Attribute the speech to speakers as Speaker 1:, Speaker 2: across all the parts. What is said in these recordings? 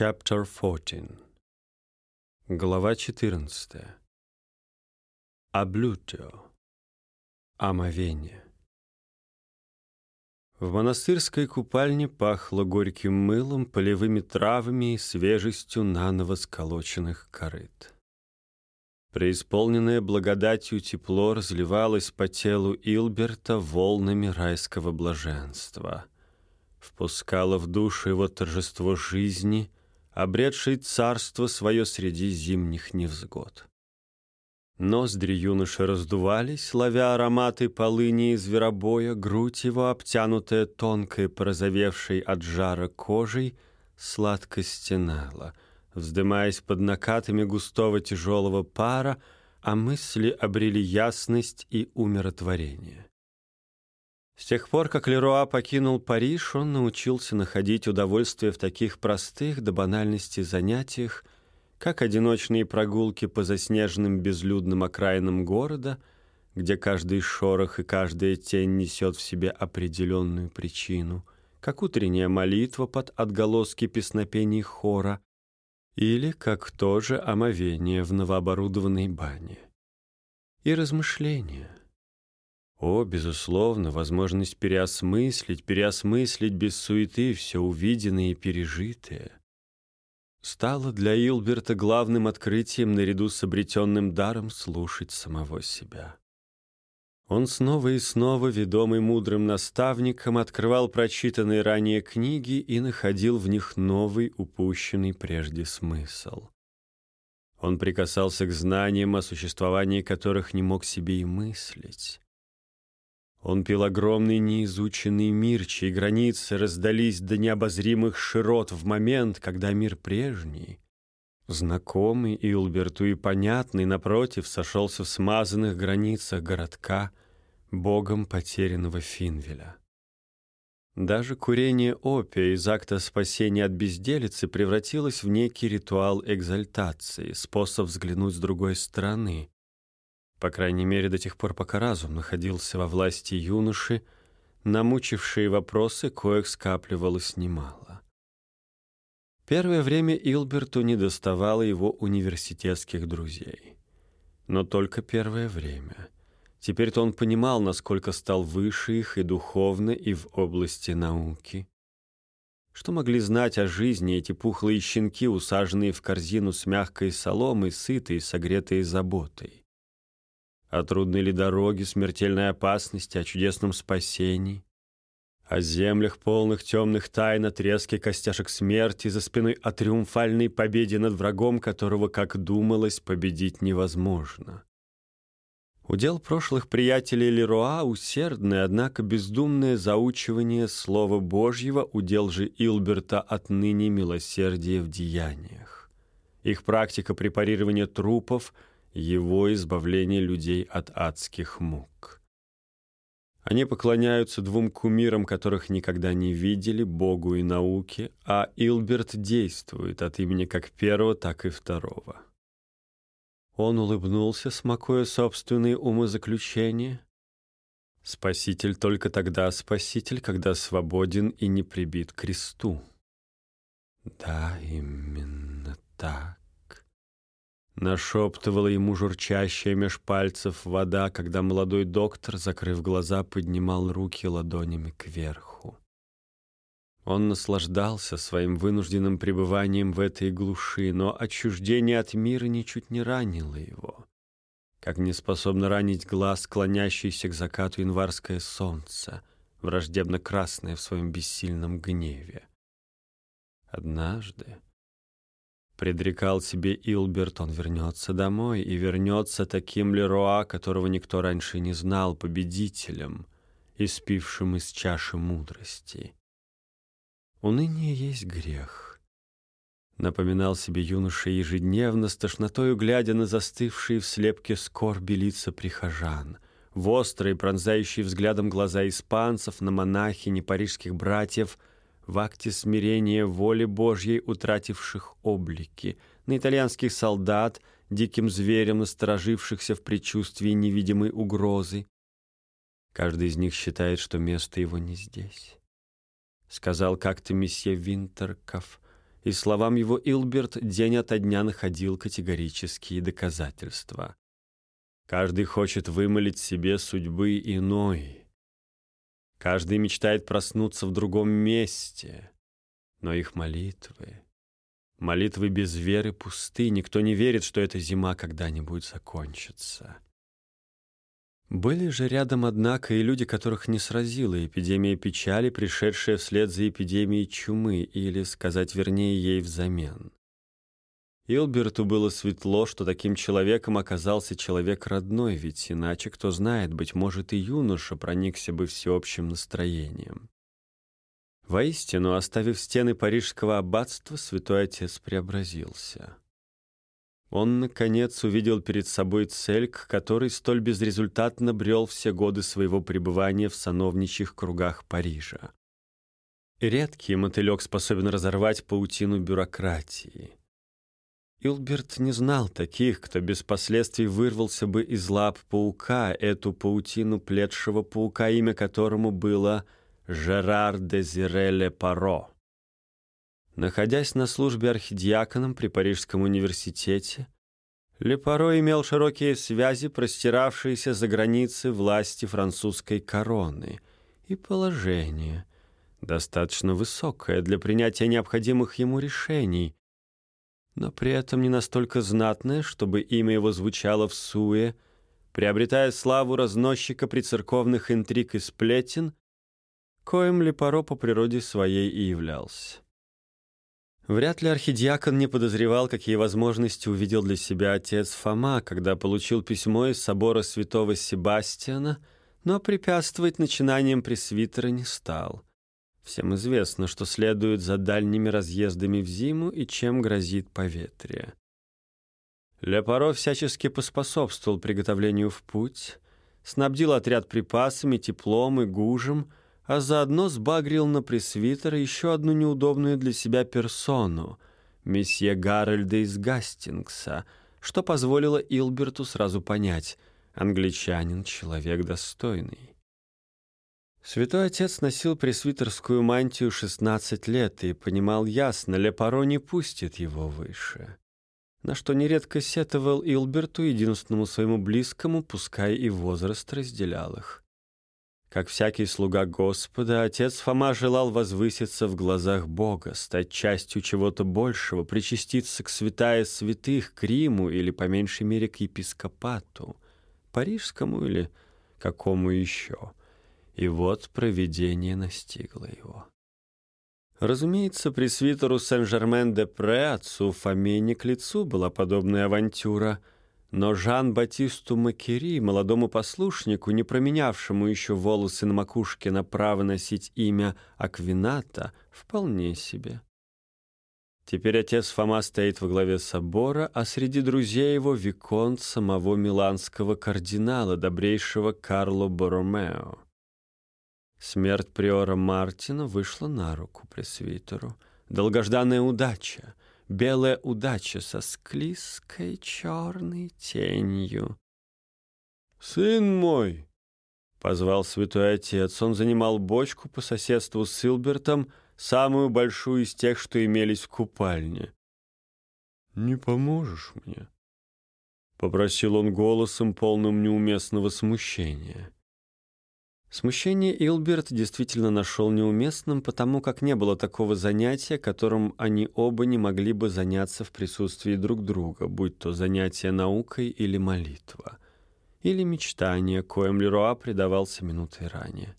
Speaker 1: Chapter 14 Глава 14 Аблютио Омовение В монастырской купальне пахло горьким мылом, полевыми травами и свежестью наново сколоченных корыт. Преисполненное благодатью тепло разливалось по телу Илберта волнами райского блаженства. Впускало в душу его торжество жизни, обретшей царство свое среди зимних невзгод. Ноздри юноши раздувались, ловя ароматы полыни и зверобоя, грудь его, обтянутая тонкой, порозовевшей от жара кожей, сладко стенала — вздымаясь под накатами густого тяжелого пара, а мысли обрели ясность и умиротворение. С тех пор, как Леруа покинул Париж, он научился находить удовольствие в таких простых до банальности занятиях, как одиночные прогулки по заснеженным безлюдным окраинам города, где каждый шорох и каждая тень несет в себе определенную причину, как утренняя молитва под отголоски песнопений хора, или как тоже омовение в новооборудованной бане. И размышления. О, безусловно, возможность переосмыслить, переосмыслить без суеты все увиденное и пережитое стало для Илберта главным открытием наряду с обретенным даром слушать самого себя. Он снова и снова, ведомый мудрым наставником, открывал прочитанные ранее книги и находил в них новый, упущенный прежде смысл. Он прикасался к знаниям, о существовании которых не мог себе и мыслить. Он пил огромный неизученный мир, чьи границы раздались до необозримых широт в момент, когда мир прежний, знакомый Илберту и понятный, напротив, сошелся в смазанных границах городка — богом потерянного Финвеля. Даже курение опия из акта спасения от безделицы превратилось в некий ритуал экзальтации, способ взглянуть с другой стороны. По крайней мере, до тех пор, пока разум находился во власти юноши, намучившие вопросы коих скапливалось немало. Первое время Илберту не доставало его университетских друзей. Но только первое время — Теперь-то он понимал, насколько стал выше их и духовно, и в области науки. Что могли знать о жизни эти пухлые щенки, усаженные в корзину с мягкой соломой, сытые, согретые заботой? О трудной ли дороге, смертельной опасности, о чудесном спасении? О землях, полных темных тайн, о треске костяшек смерти, за спиной о триумфальной победе над врагом, которого, как думалось, победить невозможно? Удел прошлых приятелей Леруа усердное, однако бездумное заучивание Слова Божьего, удел же Илберта отныне милосердие в деяниях. Их практика препарирования трупов, его избавление людей от адских мук. Они поклоняются двум кумирам, которых никогда не видели, Богу и науке, а Илберт действует от имени как первого, так и второго. Он улыбнулся, смакуя собственные умозаключения. Спаситель только тогда спаситель, когда свободен и не прибит к кресту. Да, именно так. Нашептывала ему журчащая меж пальцев вода, когда молодой доктор, закрыв глаза, поднимал руки ладонями кверху. Он наслаждался своим вынужденным пребыванием в этой глуши, но отчуждение от мира ничуть не ранило его, как не способно ранить глаз, склонящийся к закату январское солнце, враждебно красное в своем бессильном гневе. Однажды, предрекал себе Илберт, он вернется домой и вернется таким Леруа, которого никто раньше не знал, победителем, испившим из чаши мудрости. Уныние есть грех. Напоминал себе юноша ежедневно, с тошнотою глядя на застывшие в слепке скорби лица прихожан, в острые, пронзающие взглядом глаза испанцев, на монахини парижских братьев, в акте смирения воли Божьей, утративших облики, на итальянских солдат, диким зверем насторожившихся в предчувствии невидимой угрозы. Каждый из них считает, что место его не здесь сказал как-то месье Винтерков, и словам его Илберт день ото дня находил категорические доказательства. Каждый хочет вымолить себе судьбы иной. Каждый мечтает проснуться в другом месте, но их молитвы... Молитвы без веры пусты, никто не верит, что эта зима когда-нибудь закончится. Были же рядом, однако, и люди, которых не сразила эпидемия печали, пришедшая вслед за эпидемией чумы, или, сказать вернее, ей взамен. Илберту было светло, что таким человеком оказался человек родной, ведь иначе, кто знает, быть может, и юноша проникся бы всеобщим настроением. Воистину, оставив стены парижского аббатства, святой отец преобразился. Он, наконец, увидел перед собой цель, к которой столь безрезультатно брел все годы своего пребывания в сановничьих кругах Парижа. редкий мотылек способен разорвать паутину бюрократии. Илберт не знал таких, кто без последствий вырвался бы из лап паука, эту паутину плетшего паука, имя которому было Жерар Дезире Лепаро. Находясь на службе архидиаконом при Парижском университете, Лепаро имел широкие связи, простиравшиеся за границы власти французской короны, и положение, достаточно высокое для принятия необходимых ему решений, но при этом не настолько знатное, чтобы имя его звучало в суе, приобретая славу разносчика прицерковных интриг и сплетен, коим Лепаро по природе своей и являлся. Вряд ли архидиакон не подозревал, какие возможности увидел для себя отец Фома, когда получил письмо из собора святого Себастьяна, но препятствовать начинаниям пресвитера не стал. Всем известно, что следует за дальними разъездами в зиму и чем грозит поветрие. Лепаро всячески поспособствовал приготовлению в путь, снабдил отряд припасами, теплом и гужем — а заодно сбагрил на пресвитера еще одну неудобную для себя персону, месье Гарольда из Гастингса, что позволило Илберту сразу понять — англичанин — человек достойный. Святой отец носил пресвитерскую мантию 16 лет и понимал ясно, Лепаро не пустит его выше. На что нередко сетовал Илберту, единственному своему близкому, пускай и возраст разделял их. Как всякий слуга Господа, отец Фома желал возвыситься в глазах Бога, стать частью чего-то большего, причаститься к святая святых, к Риму или, по меньшей мере, к епископату, парижскому или какому еще. И вот провидение настигло его. Разумеется, пресвитеру Сен-Жермен-де-Пре, отцу Фоме, не к лицу была подобная авантюра — но Жан-Батисту Макери, молодому послушнику, не променявшему еще волосы на макушке на право носить имя Аквината, вполне себе. Теперь отец Фома стоит во главе собора, а среди друзей его виконт самого миланского кардинала, добрейшего Карло Боромео. Смерть приора Мартина вышла на руку пресвитеру. Долгожданная удача — белая удача со склизкой черной тенью. «Сын мой!» — позвал святой отец. Он занимал бочку по соседству с Силбертом, самую большую из тех, что имелись в купальне. «Не поможешь мне?» — попросил он голосом, полным неуместного смущения. Смущение Илберт действительно нашел неуместным, потому как не было такого занятия, которым они оба не могли бы заняться в присутствии друг друга, будь то занятие наукой или молитва, или мечтание, коим Леруа предавался минутой ранее.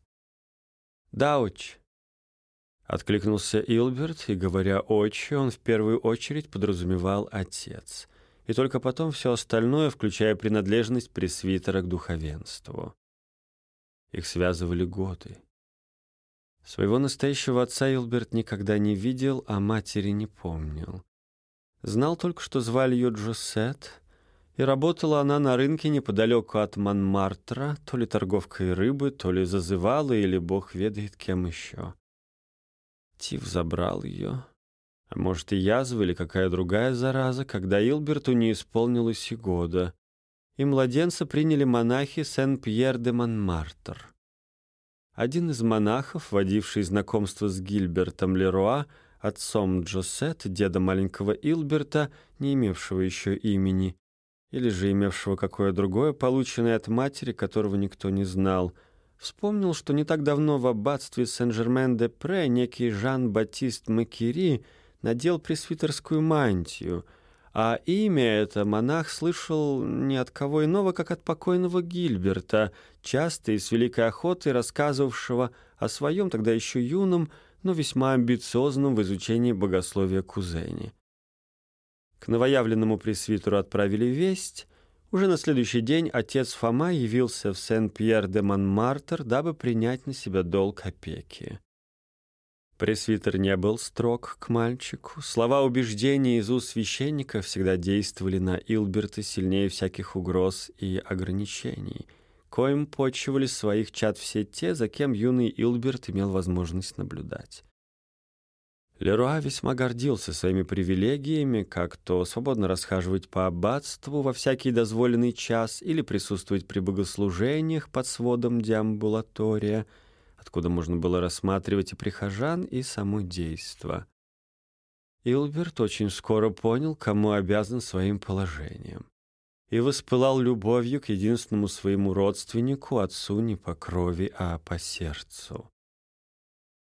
Speaker 1: «Да, отче», — откликнулся Илберт, и, говоря «отче», он в первую очередь подразумевал «отец», и только потом все остальное, включая принадлежность пресвитера к духовенству. Их связывали годы. Своего настоящего отца Илберт никогда не видел, а матери не помнил. Знал только, что звали ее Джосет, и работала она на рынке неподалеку от Монмартра, то ли торговкой рыбы, то ли зазывала, или бог ведает кем еще. Тиф забрал ее. А может, и язва или какая другая зараза, когда Илберту не исполнилось и года и младенца приняли монахи Сен-Пьер де Монмартр. Один из монахов, водивший знакомство с Гильбертом Леруа, отцом Джосет, деда маленького Илберта, не имевшего еще имени, или же имевшего какое другое, полученное от матери, которого никто не знал, вспомнил, что не так давно в аббатстве Сен-Жермен-де-Пре некий Жан-Батист Макири надел пресвитерскую мантию, а имя это монах слышал не от кого иного, как от покойного Гильберта, часто и с великой охотой рассказывавшего о своем тогда еще юном, но весьма амбициозном в изучении богословия кузене. К новоявленному пресвитеру отправили весть. Уже на следующий день отец Фома явился в Сен-Пьер-де-Монмартр, дабы принять на себя долг опеки. Пресвитер не был строг к мальчику. Слова убеждения из уст священника всегда действовали на Илберта сильнее всяких угроз и ограничений, коим почивали своих чад все те, за кем юный Илберт имел возможность наблюдать. Леруа весьма гордился своими привилегиями, как то свободно расхаживать по аббатству во всякий дозволенный час или присутствовать при богослужениях под сводом деамбулатория, откуда можно было рассматривать и прихожан, и само действо. Илберт очень скоро понял, кому обязан своим положением, и воспылал любовью к единственному своему родственнику, отцу не по крови, а по сердцу.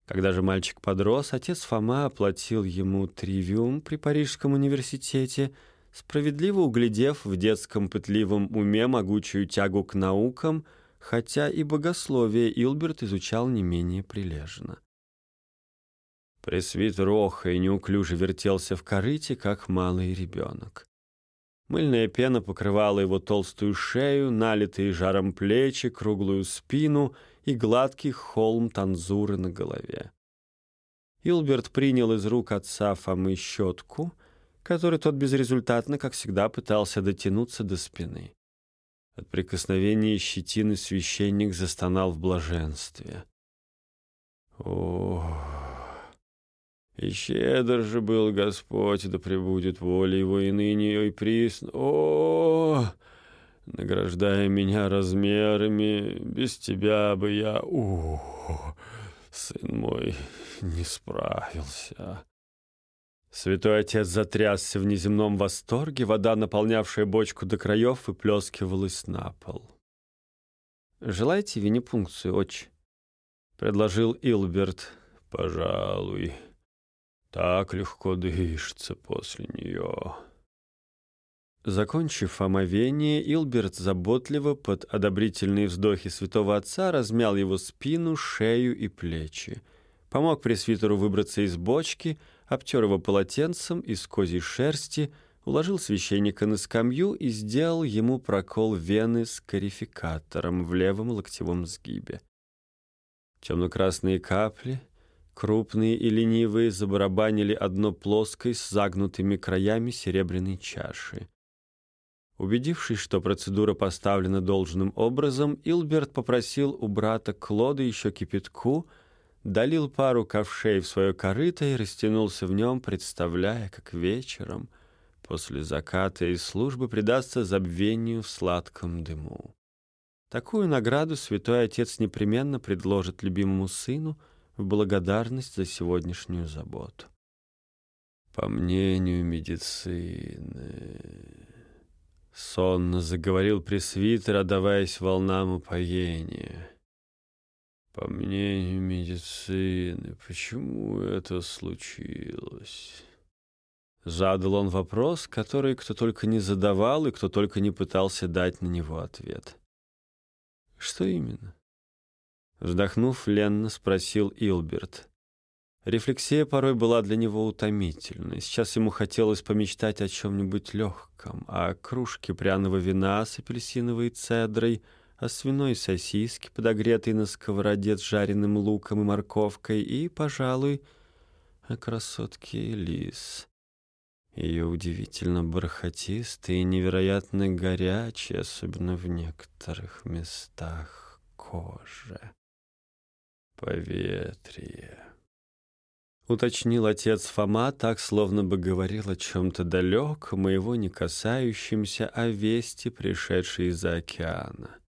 Speaker 1: Когда же мальчик подрос, отец Фома оплатил ему тривиум при Парижском университете, справедливо углядев в детском пытливом уме могучую тягу к наукам, хотя и богословие Илберт изучал не менее прилежно. Пресвитер оха и неуклюже вертелся в корыте, как малый ребенок. Мыльная пена покрывала его толстую шею, налитые жаром плечи, круглую спину — и гладкий холм танзуры на голове. Илберт принял из рук отца Фомы щетку, которой тот безрезультатно, как всегда, пытался дотянуться до спины. От прикосновения щетины священник застонал в блаженстве. О, и щедр же был Господь, да пребудет воля его и ныне, и присно. О, награждая меня размерами. Без тебя бы я, ух, сын мой, не справился. Святой отец затрясся в неземном восторге, вода, наполнявшая бочку до краев, выплескивалась на пол. «Желаете винипункцию, отче?» — предложил Илберт. «Пожалуй, так легко дышится после нее». Закончив омовение, Илберт заботливо под одобрительные вздохи святого отца размял его спину, шею и плечи. Помог пресвитеру выбраться из бочки, обтер его полотенцем из козьей шерсти, уложил священника на скамью и сделал ему прокол вены с карификатором в левом локтевом сгибе. Темно-красные капли, крупные и ленивые, забарабанили одно плоской с загнутыми краями серебряной чаши. Убедившись, что процедура поставлена должным образом, Илберт попросил у брата Клода еще кипятку, долил пару ковшей в свое корыто и растянулся в нем, представляя, как вечером, после заката и службы, предастся забвению в сладком дыму. Такую награду святой отец непременно предложит любимому сыну в благодарность за сегодняшнюю заботу. По мнению медицины... Сонно заговорил пресвитер, отдаваясь волнам упоения. По мнению медицины, почему это случилось? Задал он вопрос, который кто только не задавал и кто только не пытался дать на него ответ. Что именно? Вздохнув, ленно спросил Илберт. Рефлексия порой была для него утомительной. Сейчас ему хотелось помечтать о чем-нибудь легком, о кружке пряного вина с апельсиновой цедрой, о свиной сосиске, подогретой на сковороде с жареным луком и морковкой, и, пожалуй, о красотке Элис. Ее удивительно бархатистые и невероятно горячие, особенно в некоторых местах, кожи. Поветрие уточнил отец Фома, так словно бы говорил о чем-то далеком, его не касающемся, о вести, пришедшей из-за океана.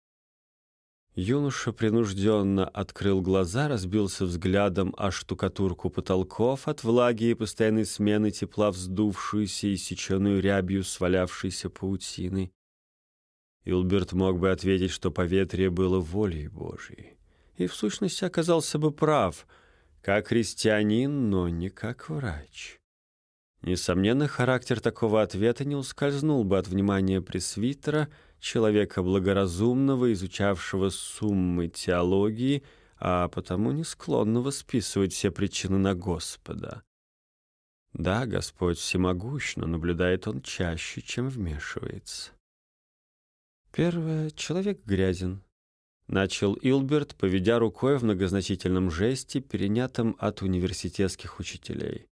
Speaker 1: Юноша принужденно открыл глаза, разбился взглядом о штукатурку потолков от влаги и постоянной смены тепла, вздувшуюся и сеченую рябью свалявшейся паутины. Илберт мог бы ответить, что поветрие было волей Божией, и в сущности оказался бы прав, как христианин, но не как врач. Несомненно, характер такого ответа не ускользнул бы от внимания пресвитера, человека благоразумного, изучавшего суммы теологии, а потому не склонного списывать все причины на Господа. Да, Господь всемогущ, но наблюдает он чаще, чем вмешивается. Первое. Человек грязен. Начал Илберт, поведя рукой в многозначительном жесте, перенятом от университетских учителей.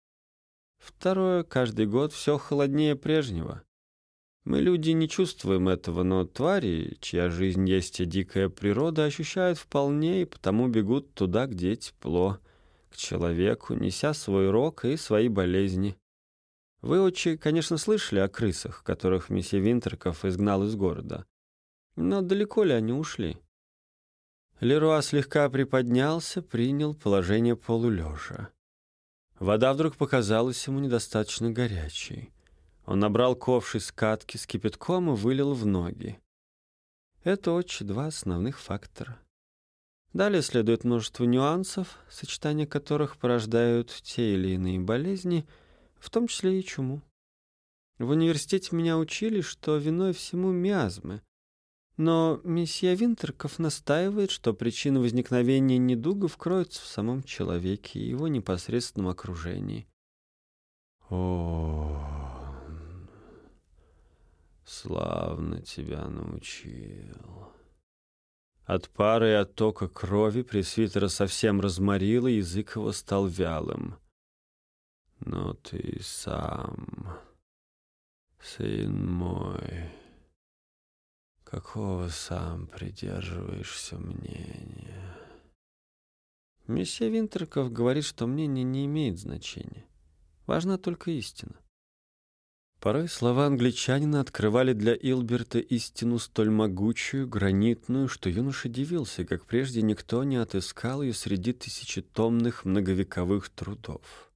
Speaker 1: Второе, каждый год все холоднее прежнего. Мы, люди, не чувствуем этого, но твари, чья жизнь есть и дикая природа, ощущают вполне и потому бегут туда, где тепло, к человеку, неся свой рок и свои болезни. Вы, отчи, конечно, слышали о крысах, которых месье Винтерков изгнал из города. Но далеко ли они ушли? Леруа слегка приподнялся, принял положение полулежа. Вода вдруг показалась ему недостаточно горячей. Он набрал ковш из катки с кипятком и вылил в ноги. Это очень два основных фактора. Далее следует множество нюансов, сочетание которых порождают те или иные болезни, в том числе и чуму. В университете меня учили, что виной всему миазмы, но месье Винтерков настаивает, что причина возникновения недугов кроется в самом человеке и его непосредственном окружении. О, славно тебя научил. От пары и оттока крови пресвитера совсем разморило, язык его стал вялым. Но ты сам, сын мой какого сам придерживаешься мнения. Месье Винтерков говорит, что мнение не имеет значения. Важна только истина. Порой слова англичанина открывали для Илберта истину столь могучую, гранитную, что юноша дивился, как прежде никто не отыскал ее среди тысячетомных многовековых трудов.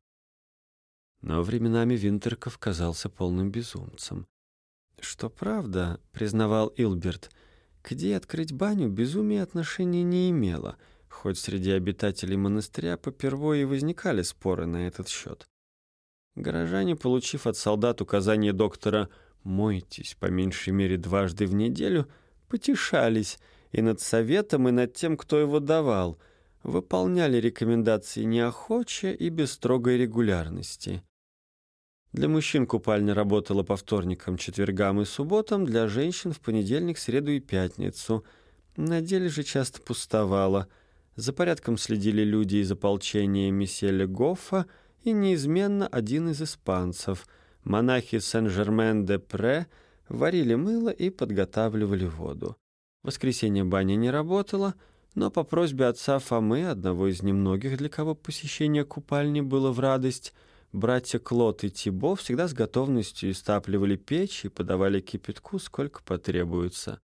Speaker 1: Но временами Винтерков казался полным безумцем. Что правда, признавал Илберт, где открыть баню безумие отношения не имело, хоть среди обитателей монастыря попервые возникали споры на этот счет. Горожане, получив от солдат указание доктора «мойтесь по меньшей мере дважды в неделю», потешались и над советом, и над тем, кто его давал, выполняли рекомендации неохоче и без строгой регулярности. Для мужчин купальня работала по вторникам, четвергам и субботам, для женщин в понедельник, среду и пятницу. На деле же часто пустовала. За порядком следили люди из ополчения Миселя Гоффа и неизменно один из испанцев. Монахи Сен-Жермен-де-Пре варили мыло и подготавливали воду. В воскресенье баня не работала, но по просьбе отца Фомы, одного из немногих, для кого посещение купальни было в радость, Братья Клод и Тибо всегда с готовностью истапливали печь и подавали кипятку, сколько потребуется.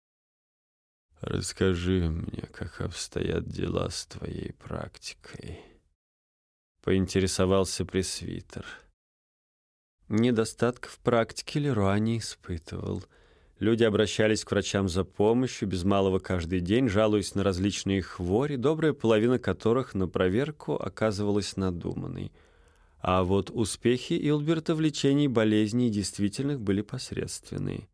Speaker 1: «Расскажи мне, как обстоят дела с твоей практикой», — поинтересовался пресвитер. Недостатков в практике Леруа не испытывал. Люди обращались к врачам за помощью, без малого каждый день, жалуясь на различные хвори, добрая половина которых на проверку оказывалась надуманной — а вот успехи Илберта в лечении болезней действительных были посредственные.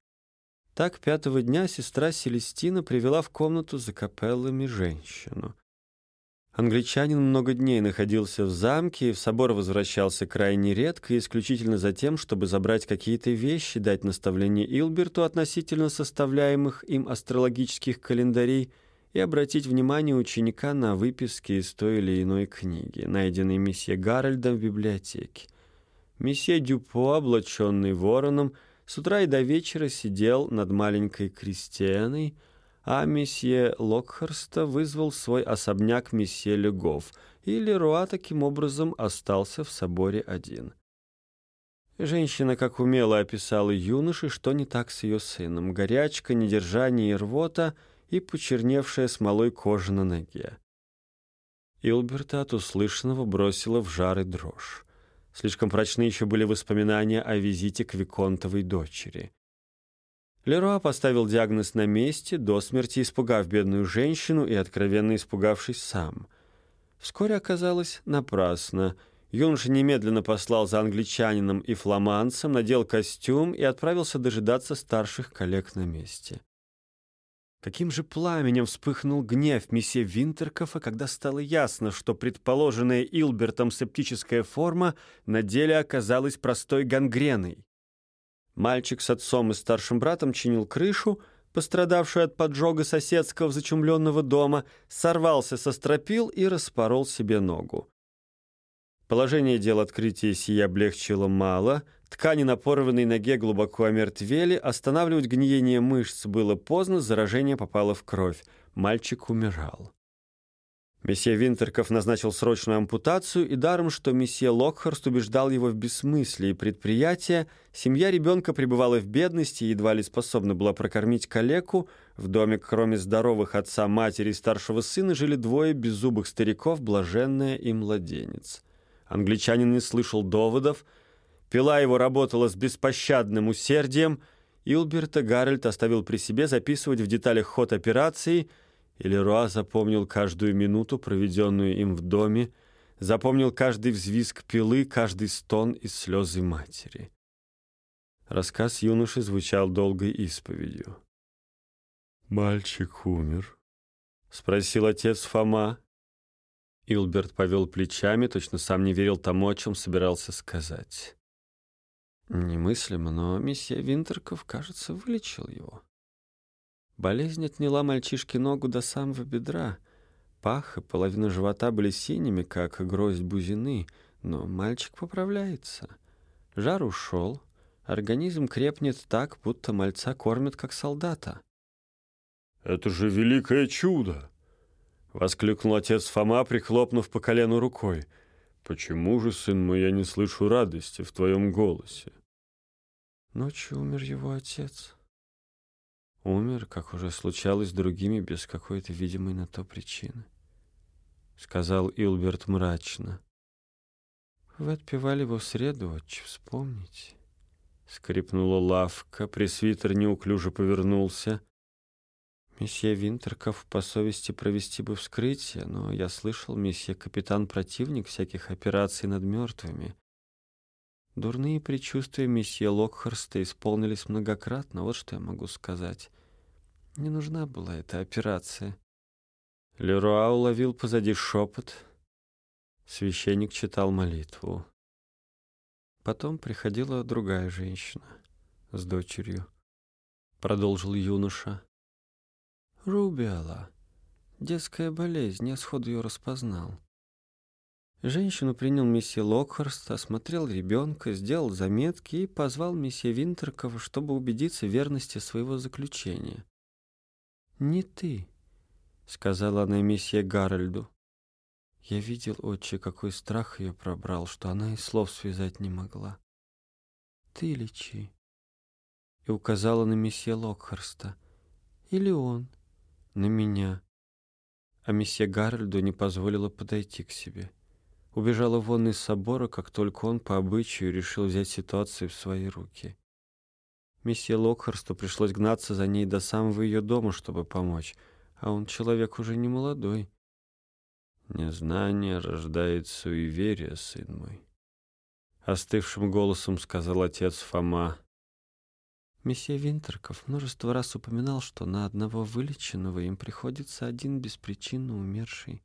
Speaker 1: Так пятого дня сестра Селестина привела в комнату за капеллами женщину. Англичанин много дней находился в замке и в собор возвращался крайне редко, исключительно за тем, чтобы забрать какие-то вещи, дать наставление Илберту относительно составляемых им астрологических календарей и обратить внимание ученика на выписки из той или иной книги, найденной месье Гарольдом в библиотеке. Месье Дюпо, облаченный вороном, с утра и до вечера сидел над маленькой крестьяной, а месье Локхарста вызвал свой особняк месье Легов, и Леруа таким образом остался в соборе один. Женщина как умело описала юноши, что не так с ее сыном. Горячка, недержание и рвота — и почерневшая смолой кожа на ноге. Илберта от услышанного бросила в жар и дрожь. Слишком прочны еще были воспоминания о визите к Виконтовой дочери. Леруа поставил диагноз на месте, до смерти испугав бедную женщину и откровенно испугавшись сам. Вскоре оказалось напрасно. Юноша немедленно послал за англичанином и фламандцем, надел костюм и отправился дожидаться старших коллег на месте. Каким же пламенем вспыхнул гнев месье Винтеркофа, когда стало ясно, что предположенная Илбертом септическая форма на деле оказалась простой гангреной. Мальчик с отцом и старшим братом чинил крышу, пострадавшую от поджога соседского зачумленного дома, сорвался со стропил и распорол себе ногу. Положение дел открытия сия облегчило мало, ткани на порванной ноге глубоко омертвели, останавливать гниение мышц было поздно, заражение попало в кровь. Мальчик умирал. Месье Винтерков назначил срочную ампутацию, и даром, что месье Локхарст убеждал его в бессмыслии предприятия, семья ребенка пребывала в бедности и едва ли способна была прокормить калеку. В доме, кроме здоровых отца, матери и старшего сына, жили двое беззубых стариков, блаженная и младенец. Англичанин не слышал доводов, пила его работала с беспощадным усердием, Илберта Гарольд оставил при себе записывать в деталях ход операции, и Леруа запомнил каждую минуту, проведенную им в доме, запомнил каждый взвизг пилы, каждый стон и слезы матери. Рассказ юноши звучал долгой исповедью. «Мальчик умер?» — спросил отец Фома. Илберт повел плечами, точно сам не верил тому, о чем собирался сказать. Немыслимо, но месье Винтерков, кажется, вылечил его. Болезнь отняла мальчишке ногу до самого бедра. Пах и половина живота были синими, как гроздь бузины, но мальчик поправляется. Жар ушел, организм крепнет так, будто мальца кормят, как солдата.
Speaker 2: «Это же великое чудо!» — воскликнул отец Фома, прихлопнув по колену рукой. «Почему же, сын мой, я не слышу радости в твоем голосе?»
Speaker 1: Ночью умер его отец. Умер, как уже случалось с другими, без какой-то видимой на то причины. Сказал Илберт мрачно. Вы отпевали его в среду, отче, вспомните. Скрипнула лавка, пресвитер неуклюже повернулся — Месье Винтерков по совести провести бы вскрытие, но я слышал, месье капитан противник всяких операций над мертвыми. Дурные предчувствия месье Локхарста исполнились многократно, вот что я могу сказать. Не нужна была эта операция. Леруа уловил позади шепот. Священник читал молитву. Потом приходила другая женщина с дочерью. Продолжил юноша. Рубиала. Детская болезнь, я сходу ее распознал. Женщину принял месье Локхарст, осмотрел ребенка, сделал заметки и позвал месье Винтеркова, чтобы убедиться в верности своего заключения. «Не ты», — сказала она месье Гарольду. Я видел, отче, какой страх ее пробрал, что она и слов связать не могла. «Ты лечи», — и указала на месье Локхарста. «Или он» на меня. А месье Гарольду не позволила подойти к себе. Убежала вон из собора, как только он по обычаю решил взять ситуацию в свои руки. Месье Локхарсту пришлось гнаться за ней до самого ее дома, чтобы помочь, а он человек уже не молодой. «Незнание рождает суеверие, сын мой», — остывшим голосом сказал отец Фома. Месье Винтерков множество раз упоминал, что на одного вылеченного им приходится один беспричинно умерший.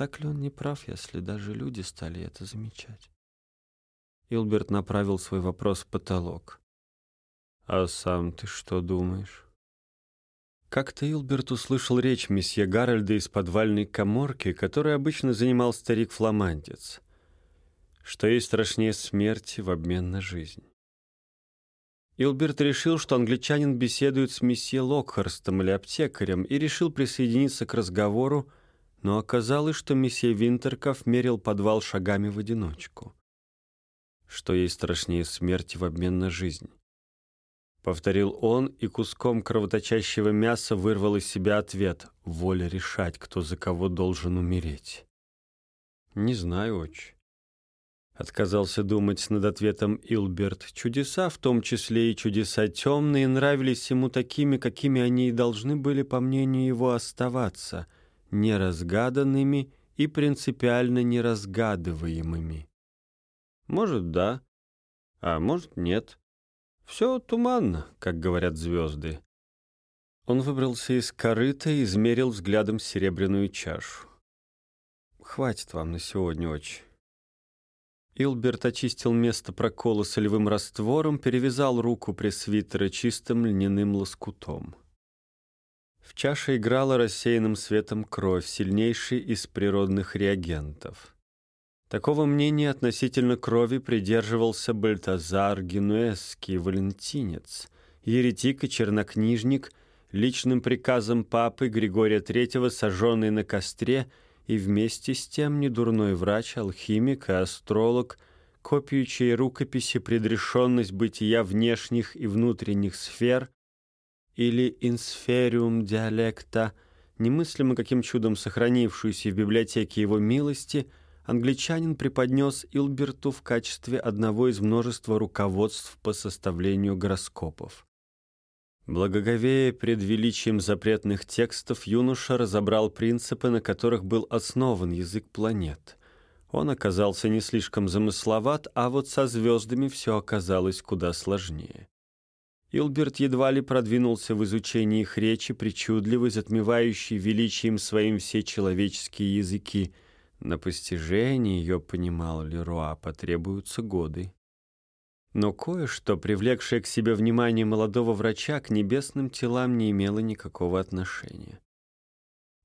Speaker 1: Так ли он не прав, если даже люди стали это замечать? Илберт направил свой вопрос в потолок. «А сам ты что думаешь?» Как-то Илберт услышал речь месье Гарольда из подвальной коморки, которой обычно занимал старик-фламандец. Что есть страшнее смерти в обмен на жизнь. Илберт решил, что англичанин беседует с месье Локхарстом или аптекарем, и решил присоединиться к разговору, но оказалось, что месье Винтерков мерил подвал шагами в одиночку. Что ей страшнее смерти в обмен на жизнь? — повторил он, и куском кровоточащего мяса вырвал из себя ответ. «Воля решать, кто за кого должен умереть». «Не знаю, отче». Отказался думать над ответом Илберт. Чудеса, в том числе и чудеса темные, нравились ему такими, какими они и должны были, по мнению его, оставаться, неразгаданными и принципиально неразгадываемыми. Может, да, а может, нет. Все туманно, как говорят звезды. Он выбрался из корыта и измерил взглядом серебряную чашу. «Хватит вам на сегодня, очень». Илберт очистил место прокола солевым раствором, перевязал руку пресвитера чистым льняным лоскутом. В чаше играла рассеянным светом кровь, сильнейший из природных реагентов. Такого мнения относительно крови придерживался Бальтазар Генуэзский, валентинец, еретик и чернокнижник, личным приказом папы Григория III, сожженный на костре, и вместе с тем недурной врач, алхимик и астролог, копиющий рукописи предрешенность бытия внешних и внутренних сфер или инсфериум диалекта, немыслимо каким чудом сохранившуюся в библиотеке его милости – англичанин преподнес Илберту в качестве одного из множества руководств по составлению гороскопов. Благоговея пред величием запретных текстов, юноша разобрал принципы, на которых был основан язык планет. Он оказался не слишком замысловат, а вот со звездами все оказалось куда сложнее. Илберт едва ли продвинулся в изучении их речи, причудливой, затмевающей величием своим все человеческие языки — на постижение ее, понимал Леруа, потребуются годы. Но кое-что, привлекшее к себе внимание молодого врача, к небесным телам не имело никакого отношения.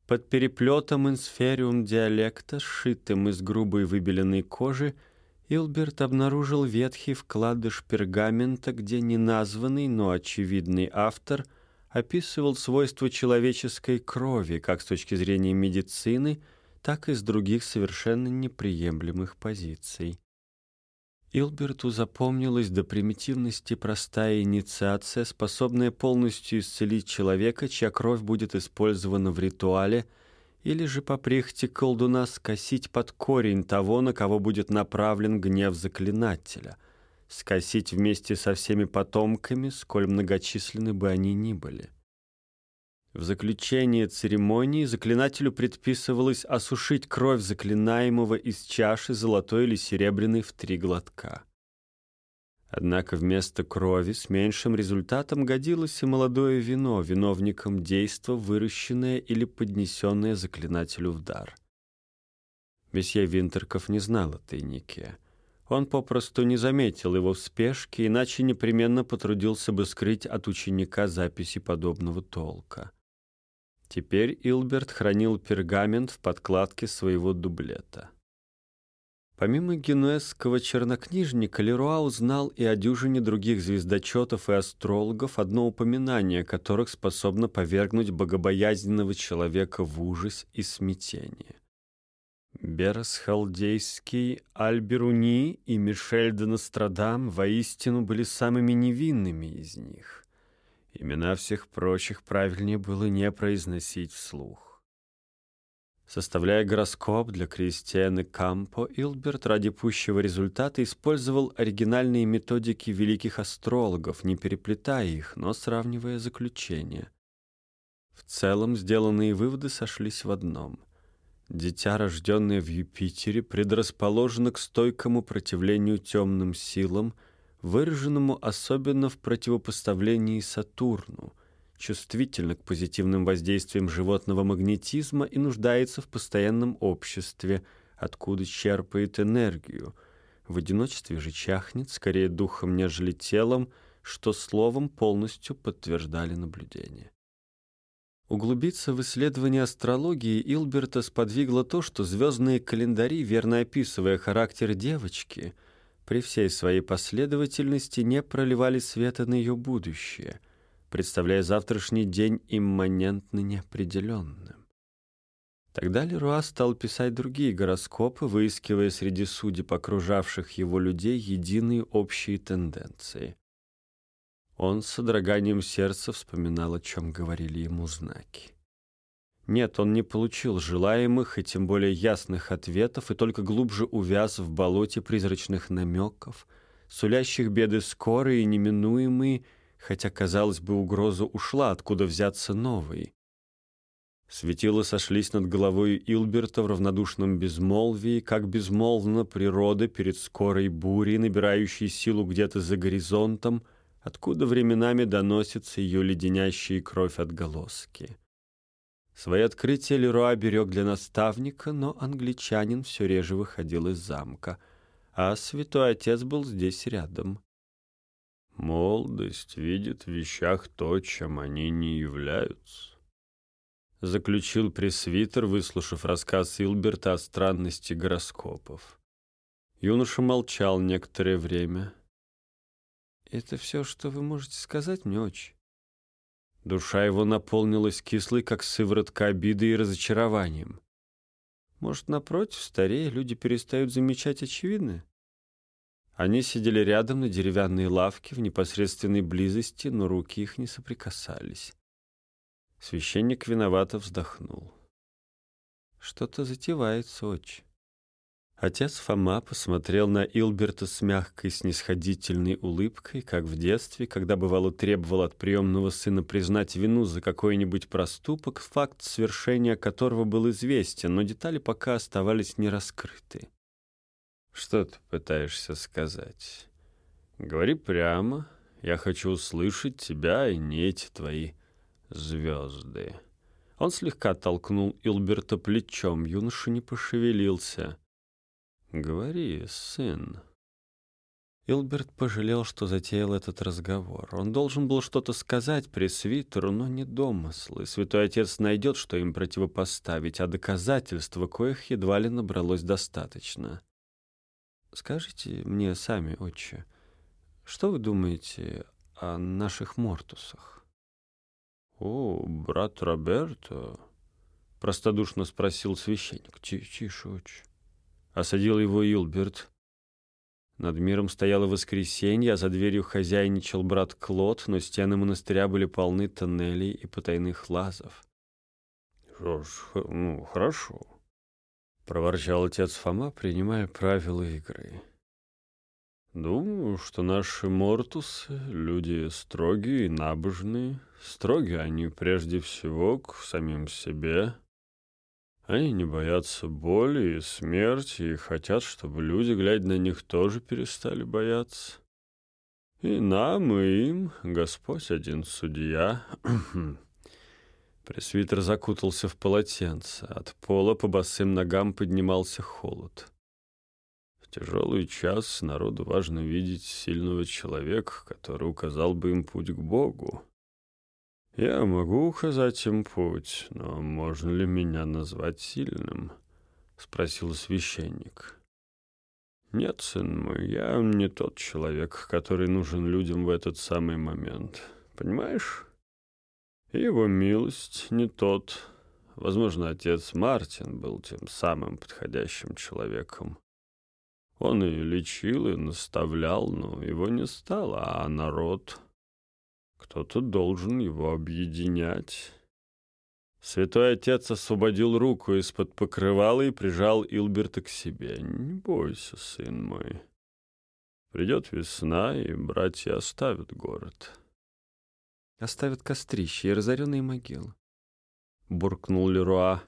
Speaker 1: Под переплетом инсфериум диалекта, сшитым из грубой выбеленной кожи, Илберт обнаружил ветхий вкладыш пергамента, где неназванный, но очевидный автор описывал свойства человеческой крови как с точки зрения медицины – так и с других совершенно неприемлемых позиций. Илберту запомнилась до примитивности простая инициация, способная полностью исцелить человека, чья кровь будет использована в ритуале, или же по прихоти колдуна скосить под корень того, на кого будет направлен гнев заклинателя, скосить вместе со всеми потомками, сколь многочисленны бы они ни были. В заключение церемонии заклинателю предписывалось осушить кровь заклинаемого из чаши золотой или серебряной в три глотка. Однако вместо крови с меньшим результатом годилось и молодое вино, виновником действа, выращенное или поднесенное заклинателю в дар. Месье Винтерков не знал о тайнике. Он попросту не заметил его в спешке, иначе непременно потрудился бы скрыть от ученика записи подобного толка. Теперь Илберт хранил пергамент в подкладке своего дублета. Помимо генуэзского чернокнижника, Леруа узнал и о дюжине других звездочетов и астрологов, одно упоминание которых способно повергнуть богобоязненного человека в ужас и смятение. Берас Халдейский, Альберуни и Мишель де Нострадам воистину были самыми невинными из них. Имена всех прочих правильнее было не произносить вслух. Составляя гороскоп для Кристианы Кампо, Илберт ради пущего результата использовал оригинальные методики великих астрологов, не переплетая их, но сравнивая заключения. В целом сделанные выводы сошлись в одном. Дитя, рожденное в Юпитере, предрасположено к стойкому противлению темным силам — выраженному особенно в противопоставлении Сатурну, чувствительно к позитивным воздействиям животного магнетизма и нуждается в постоянном обществе, откуда черпает энергию. В одиночестве же чахнет, скорее духом, нежели телом, что словом полностью подтверждали наблюдения. Углубиться в исследование астрологии Илберта сподвигло то, что звездные календари, верно описывая характер девочки — при всей своей последовательности не проливали света на ее будущее, представляя завтрашний день имманентно неопределенным. Тогда Леруа стал писать другие гороскопы, выискивая среди судеб окружавших его людей единые общие тенденции. Он с содроганием сердца вспоминал, о чем говорили ему знаки. Нет, он не получил желаемых и тем более ясных ответов и только глубже увяз в болоте призрачных намеков, сулящих беды скорые и неминуемые, хотя, казалось бы, угроза ушла, откуда взяться новой. Светила сошлись над головой Илберта в равнодушном безмолвии, как безмолвна природа перед скорой бурей, набирающей силу где-то за горизонтом, откуда временами доносятся ее леденящие кровь отголоски. Свои открытия Леруа берег для наставника, но англичанин все реже выходил из замка, а святой отец был здесь рядом.
Speaker 2: «Молодость видит в вещах то, чем они не являются», — заключил пресвитер, выслушав рассказ Илберта о странности гороскопов. Юноша молчал некоторое время.
Speaker 1: «Это все, что вы можете сказать мне, отче?»
Speaker 2: Душа его наполнилась кислой, как сыворотка обиды и разочарованием.
Speaker 1: Может, напротив, старее люди перестают замечать очевидное? Они сидели рядом на деревянной лавке в непосредственной близости, но руки их не соприкасались. Священник виновато вздохнул. «Что-то затевается, отче. Отец Фома посмотрел на Илберта с мягкой снисходительной улыбкой, как в детстве, когда бывало требовал от приемного сына признать вину за какой-нибудь проступок, факт свершения которого был известен, но детали пока оставались нераскрыты.
Speaker 2: «Что ты пытаешься сказать? Говори прямо. Я хочу услышать тебя и не эти твои звезды».
Speaker 1: Он слегка толкнул Илберта плечом, юноша не пошевелился.
Speaker 2: «Говори, сын».
Speaker 1: Илберт пожалел, что затеял этот разговор. Он должен был что-то сказать пресвитеру, но не домыслы. Святой Отец найдет, что им противопоставить, а доказательства, коих едва ли набралось достаточно. «Скажите мне сами, отче, что вы думаете о наших Мортусах?»
Speaker 2: «О, брат Роберто?» — простодушно спросил священник.
Speaker 1: «Тише, отче».
Speaker 2: Осадил его Илберт.
Speaker 1: Над миром стояло воскресенье, а за дверью хозяйничал брат Клод, но стены монастыря были полны тоннелей и потайных лазов.
Speaker 2: «Что ж, ну, хорошо», — проворчал отец Фома, принимая правила игры. «Думаю, что наши мортусы — люди строгие и набожные. Строгие они прежде всего к самим себе». Они не боятся боли и смерти и хотят, чтобы люди, глядя на них, тоже перестали бояться. И нам, и им Господь один судья.
Speaker 1: Пресвитер закутался в полотенце. От пола по босым ногам поднимался холод.
Speaker 2: В тяжелый час народу важно видеть сильного человека, который указал бы им путь к Богу. «Я могу указать им путь, но можно ли меня назвать сильным?» — спросил священник. «Нет, сын мой, я не тот человек, который нужен людям в этот самый момент. Понимаешь? Его милость не тот. Возможно, отец Мартин был тем самым подходящим человеком. Он и лечил, и наставлял, но его не стало, а народ...» Кто-то должен его объединять. Святой Отец освободил руку из-под покрывала и прижал Илберта к себе. «Не бойся, сын мой. Придет весна, и братья оставят город».
Speaker 1: «Оставят кострище и разоренные могилы», — буркнул Леруа.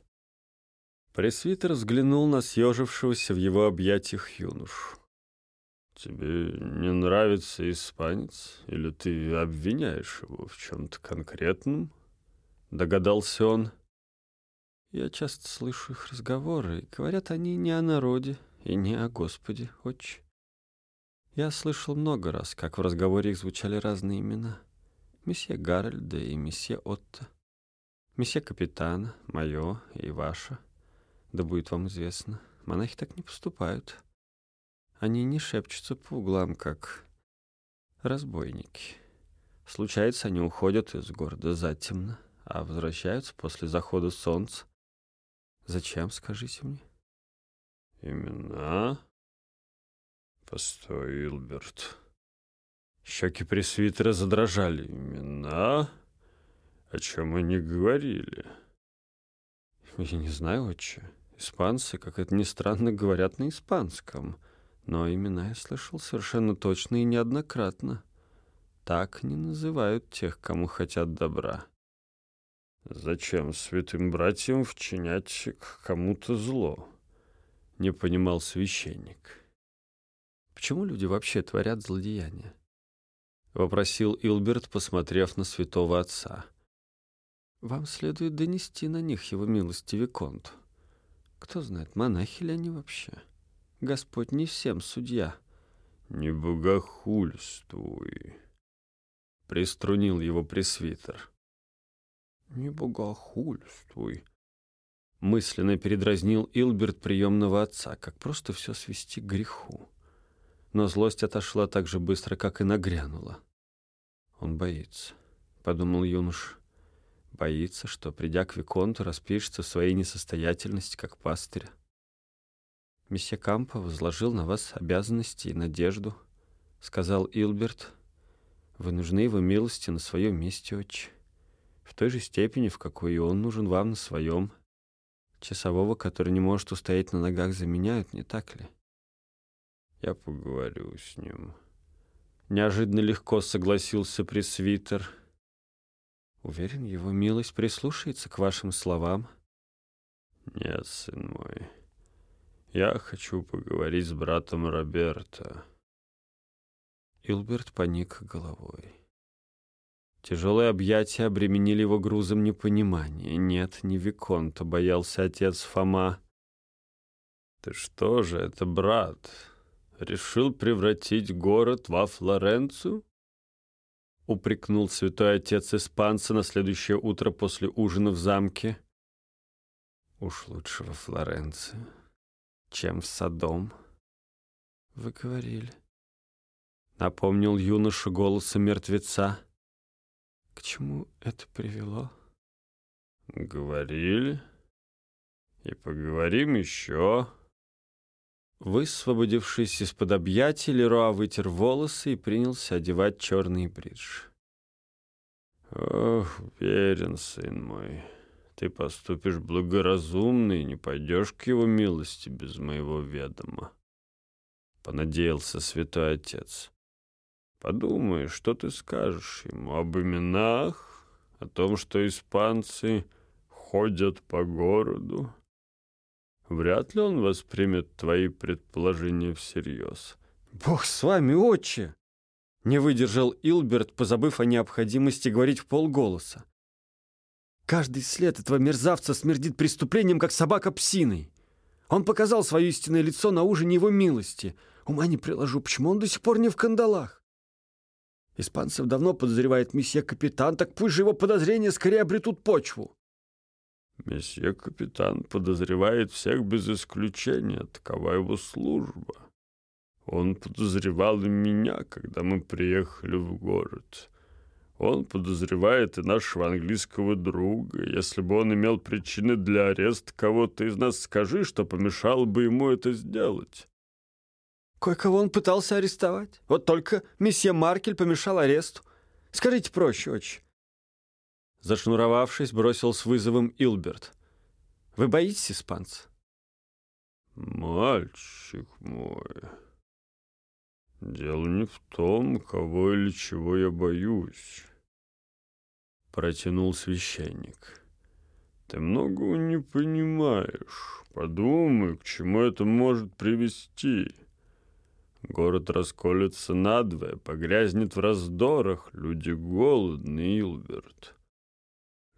Speaker 1: Пресвитер взглянул на съежившегося в его объятиях юношу.
Speaker 2: «Тебе не нравится испанец? Или ты обвиняешь его в чем-то конкретном?» Догадался он.
Speaker 1: «Я часто слышу их разговоры, и говорят они не о народе и не о Господе, отче. Я слышал много раз, как в разговоре их звучали разные имена. Месье Гарольда и месье Отто. Месье Капитана, мое и ваше. Да будет вам известно, монахи так не поступают». Они не шепчутся по углам, как разбойники. Случается, они уходят из города затемно, а возвращаются после захода солнца. Зачем, скажите мне?
Speaker 2: Имена? Постой, Илберт. Щеки пресвитера задрожали. Имена? О чем они говорили?
Speaker 1: Я не знаю, отче. Испанцы, как это ни странно, говорят на испанском. Но имена я слышал совершенно точно и неоднократно. Так не называют тех, кому хотят добра.
Speaker 2: Зачем святым братьям вчинять к кому-то зло? Не понимал священник.
Speaker 1: Почему люди вообще творят злодеяния? Вопросил Илберт, посмотрев на святого отца. Вам следует донести на них его милости Виконту. Кто знает, монахи ли они вообще? Господь не всем судья.
Speaker 2: Не богохульствуй. Приструнил его пресвитер.
Speaker 1: Не богохульствуй. Мысленно передразнил Илберт приемного отца, как просто все свести к греху. Но злость отошла так же быстро, как и нагрянула. Он боится, подумал юнош. Боится, что, придя к Виконту, распишется в своей несостоятельности как пастырь. «Месье Кампо возложил на вас обязанности и надежду», — сказал Илберт, вы нужны его милости на своем месте, отче. В той же степени, в какой и он нужен вам на своем. Часового, который не может устоять на ногах, заменяют, не так ли?
Speaker 2: Я поговорю с ним.
Speaker 1: Неожиданно легко согласился пресвитер. Уверен, его милость прислушается к вашим словам.
Speaker 2: Нет, сын мой, я хочу поговорить с братом Роберта.
Speaker 1: Илберт поник головой. Тяжелые объятия обременили его грузом непонимания. Нет, не Виконта, боялся отец Фома.
Speaker 2: «Ты что же, это брат, решил превратить город во Флоренцию?»
Speaker 1: упрекнул святой отец испанца на следующее утро после ужина в замке. «Уж лучше во Флоренцию, чем в Содом, вы говорили». Напомнил юноша голоса мертвеца. К чему это привело?
Speaker 2: Говорили. И поговорим еще.
Speaker 1: Высвободившись из-под объятий, Леруа вытер волосы и принялся одевать черный бридж.
Speaker 2: «Ох, уверен, сын мой, ты поступишь благоразумно и не пойдешь к его милости без моего ведома», — понадеялся святой отец. Подумай, что ты скажешь ему об именах, о том, что испанцы ходят по городу. Вряд ли он воспримет твои предположения всерьез.
Speaker 1: «Бог с вами, отче!» Не выдержал Илберт, позабыв о необходимости говорить в полголоса. «Каждый след этого мерзавца смердит преступлением, как собака псиной. Он показал свое истинное лицо на ужине его милости. Ума не приложу, почему он до сих пор не в кандалах? Испанцев давно подозревает месье капитан, так пусть же его подозрения скорее обретут почву.
Speaker 2: Месье капитан подозревает всех без исключения, такова его служба. Он подозревал и меня, когда мы приехали в город. Он подозревает и нашего английского друга. Если бы он имел причины для ареста кого-то из нас, скажи, что помешало бы ему это сделать.
Speaker 1: Кое-кого он пытался арестовать. Вот только месье Маркель помешал аресту. Скажите проще, отче. Зашнуровавшись, бросил с вызовом Илберт. Вы боитесь испанца?
Speaker 2: Мальчик мой, дело не в том, кого или чего я боюсь. Протянул священник. Ты многого не понимаешь. Подумай, к чему это может привести. Город расколется надвое, погрязнет в раздорах, люди голодны, Илберт.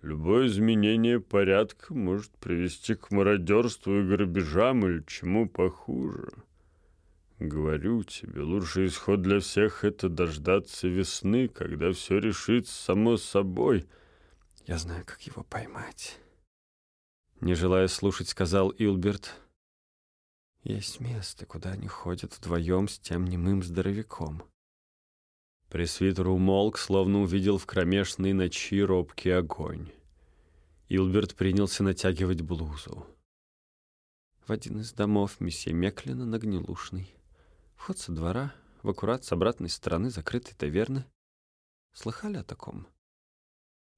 Speaker 2: Любое изменение порядка может привести к мародерству и грабежам или чему похуже. Говорю тебе, лучший исход для всех — это дождаться весны, когда все решится само собой.
Speaker 1: Я знаю, как его поймать. Не желая слушать, сказал Илберт — есть место, куда они ходят вдвоем с тем немым здоровяком. Пресвитер умолк, словно увидел в кромешной ночи робкий огонь. Илберт принялся натягивать блузу. В один из домов месье Меклина на Гнилушной. Вход со двора, в аккурат с обратной стороны закрытой таверны. Слыхали о таком?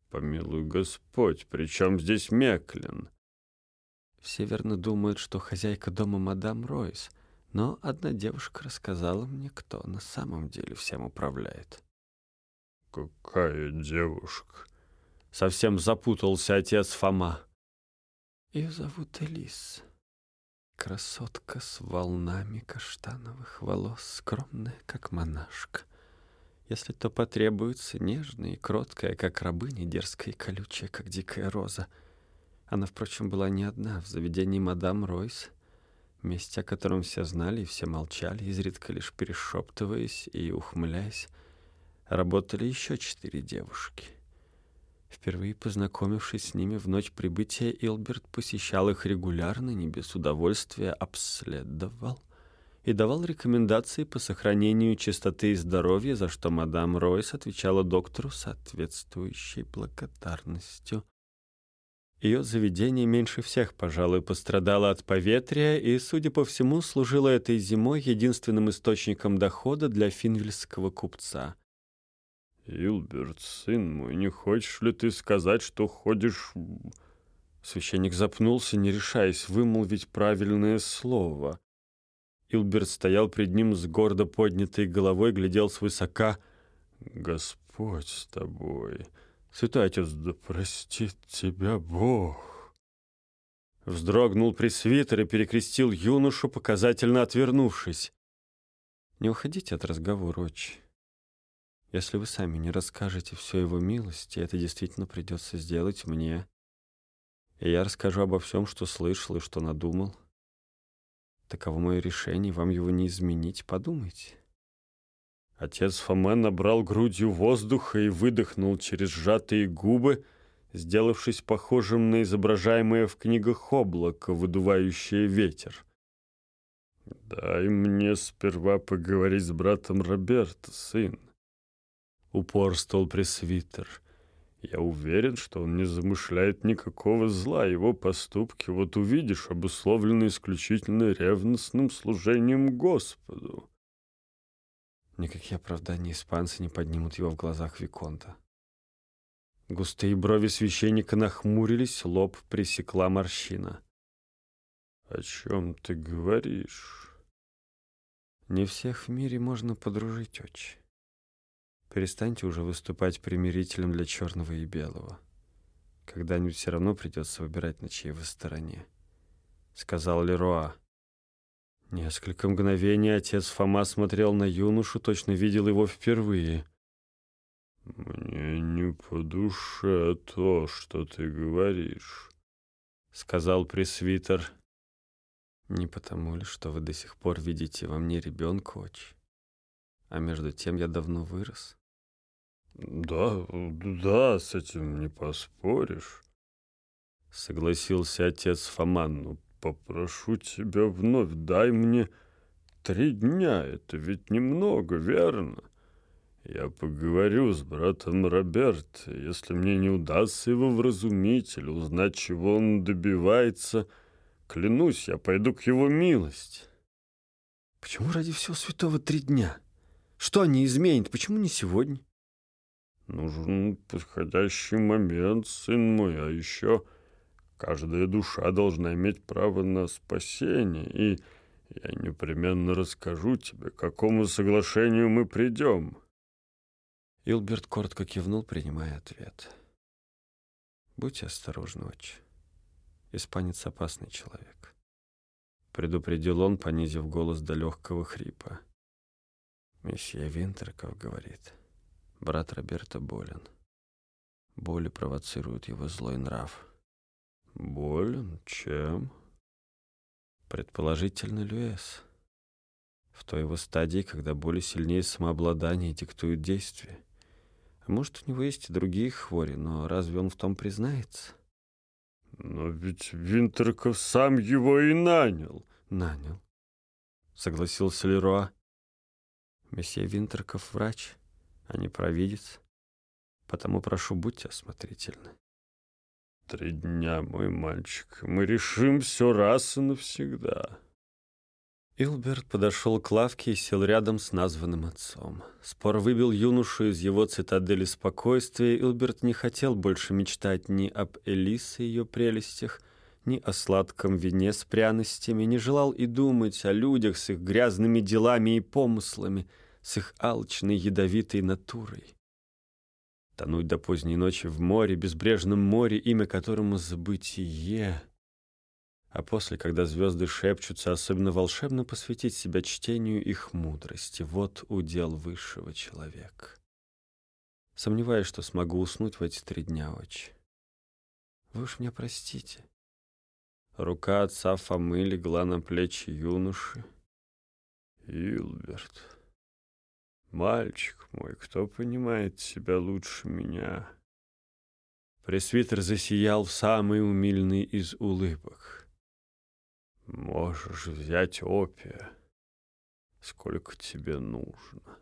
Speaker 2: Помилуй Господь, при чем здесь Меклин?
Speaker 1: Все верно думают, что хозяйка дома мадам Ройс, но одна девушка рассказала мне, кто на самом деле всем управляет.
Speaker 2: Какая девушка?
Speaker 1: Совсем запутался отец Фома. Ее зовут Элис. Красотка с волнами каштановых волос, скромная, как монашка. Если то потребуется, нежная и кроткая, как рабыня, дерзкая и колючая, как дикая роза. Она, впрочем, была не одна в заведении мадам Ройс, месте, о котором все знали и все молчали, изредка лишь перешептываясь и ухмыляясь, работали еще четыре девушки — Впервые познакомившись с ними в ночь прибытия, Илберт посещал их регулярно, не без удовольствия обследовал и давал рекомендации по сохранению чистоты и здоровья, за что мадам Ройс отвечала доктору соответствующей благодарностью. Ее заведение меньше всех, пожалуй, пострадало от поветрия и, судя по всему, служило этой зимой единственным источником дохода для финвельского купца —
Speaker 2: «Илберт, сын мой, не хочешь ли ты сказать, что ходишь...»
Speaker 1: Священник запнулся, не решаясь вымолвить правильное слово. Илберт стоял пред ним с гордо поднятой головой, глядел свысока.
Speaker 2: «Господь с тобой! Святой Отец, да простит тебя Бог!»
Speaker 1: Вздрогнул пресвитер и перекрестил юношу, показательно отвернувшись. «Не уходите от разговора, отче. Если вы сами не расскажете все его милости, это действительно придется сделать мне. И я расскажу обо всем, что слышал и что надумал. Таково мое решение, вам его не изменить, подумайте.
Speaker 2: Отец Фома набрал грудью воздуха и выдохнул через сжатые губы, сделавшись похожим на изображаемое в книгах облако, выдувающее ветер. «Дай мне сперва поговорить с братом Роберто, сын упорствовал пресвитер. Я уверен, что он не замышляет никакого зла. Его поступки, вот увидишь, обусловлены исключительно ревностным служением Господу.
Speaker 1: Никакие оправдания испанцы не поднимут его в глазах Виконта. Густые брови священника нахмурились, лоб пресекла морщина.
Speaker 2: «О чем ты говоришь?»
Speaker 1: «Не всех в мире можно подружить, отче. Перестаньте уже выступать примирителем для черного и белого. Когда-нибудь все равно придется выбирать, на чьей вы стороне», — сказал Леруа. Несколько мгновений отец Фома смотрел на юношу, точно видел его впервые.
Speaker 2: «Мне не по душе то, что ты говоришь», — сказал пресвитер.
Speaker 1: «Не потому ли, что вы до сих пор видите во мне ребенка, отче? А между тем я давно вырос».
Speaker 2: Да, да, с этим не поспоришь. Согласился отец Фоман. Ну, попрошу тебя вновь, дай мне три дня. Это ведь немного, верно? Я поговорю с братом Роберт. Если мне не удастся его вразумить или узнать, чего он добивается, клянусь, я пойду к его милости.
Speaker 1: Почему ради всего святого три дня? Что они изменят? Почему не сегодня?
Speaker 2: Нужен подходящий момент, сын мой, а еще каждая душа должна иметь право на спасение, и я непременно расскажу тебе, к какому соглашению мы придем».
Speaker 1: Илберт коротко кивнул, принимая ответ. «Будьте осторожны, отче. Испанец опасный человек», — предупредил он, понизив голос до легкого хрипа. «Месье Винтерков говорит». Брат Роберто болен. Боли провоцируют его злой нрав.
Speaker 2: Болен? Чем?
Speaker 1: Предположительно, Люэс. В той его стадии, когда боли сильнее самообладания диктуют действия. А может, у него есть и другие хвори, но разве он в том признается?
Speaker 2: Но ведь Винтерков сам его и нанял.
Speaker 1: Нанял, согласился Леруа. Месье Винтерков врач а не провидец. Потому прошу, будьте осмотрительны.
Speaker 2: Три дня, мой мальчик, мы решим все раз и навсегда.
Speaker 1: Илберт подошел к лавке и сел рядом с названным отцом. Спор выбил юношу из его цитадели спокойствия. Илберт не хотел больше мечтать ни об Элисе и ее прелестях, ни о сладком вине с пряностями, не желал и думать о людях с их грязными делами и помыслами, с их алчной ядовитой натурой. Тонуть до поздней ночи в море, безбрежном море, имя которому забытие — а после, когда звезды шепчутся, особенно волшебно посвятить себя чтению их мудрости. Вот удел высшего человека. Сомневаюсь, что смогу уснуть в эти три дня ночи. Вы уж меня простите. Рука отца Фомы легла на плечи юноши.
Speaker 2: Илберт, мальчик мой, кто понимает себя лучше меня?
Speaker 1: Пресвитер засиял в самый умильный из улыбок.
Speaker 2: Можешь взять опия, сколько тебе нужно.